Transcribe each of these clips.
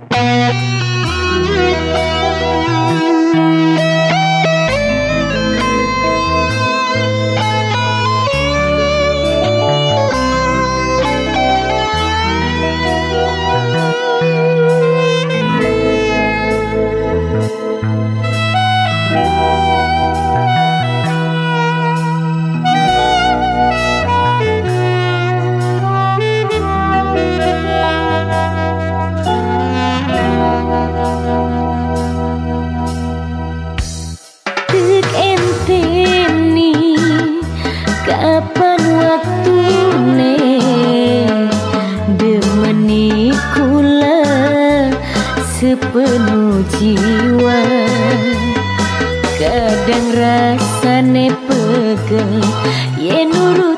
you நினைப்புக்கு என் உரு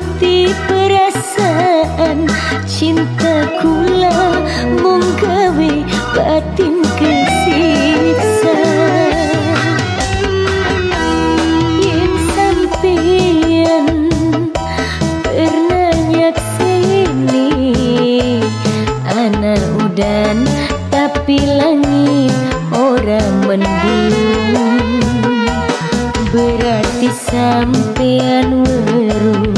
sampeyan weru.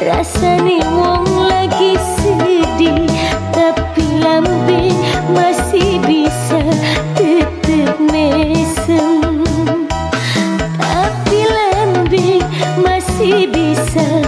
Rasane wong lagi sedih tapi lambe masih bisa tetep mesem. Tapi lambe masih bisa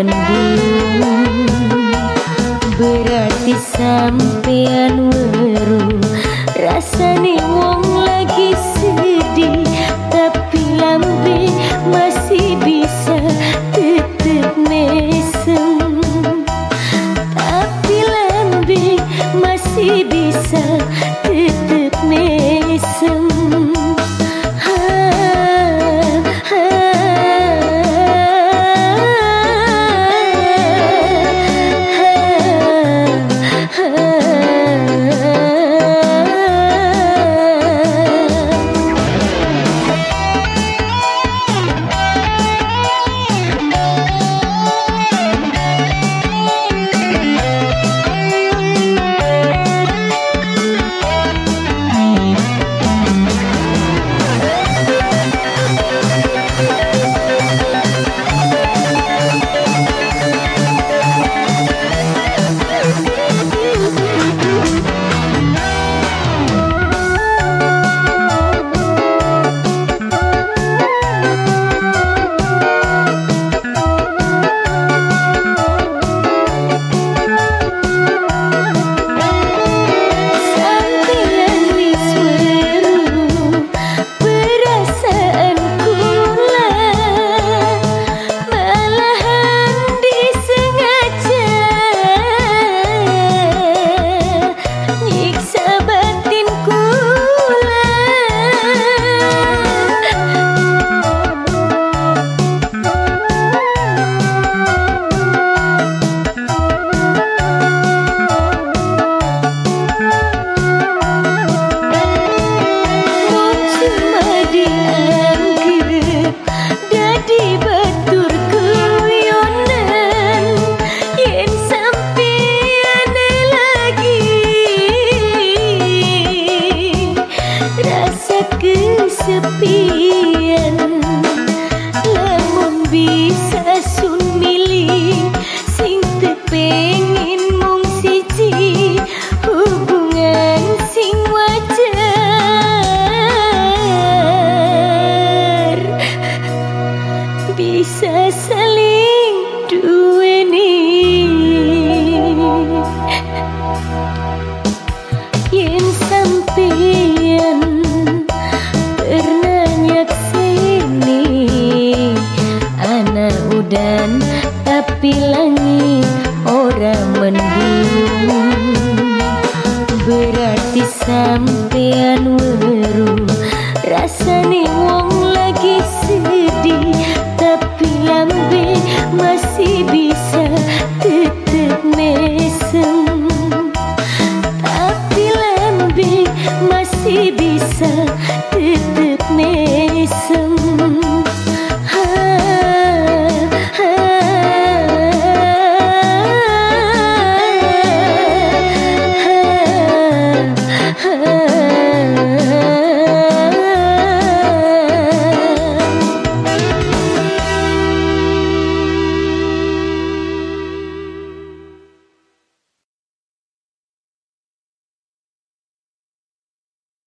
mendung berarti sampean weru. Rasane wong lagi be Tüt tüt mê sâu